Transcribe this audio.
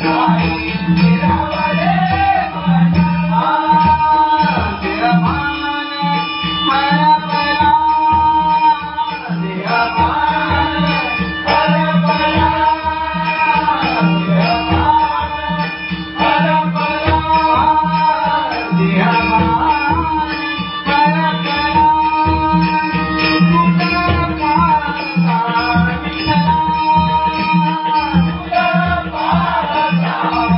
Thank Thank you.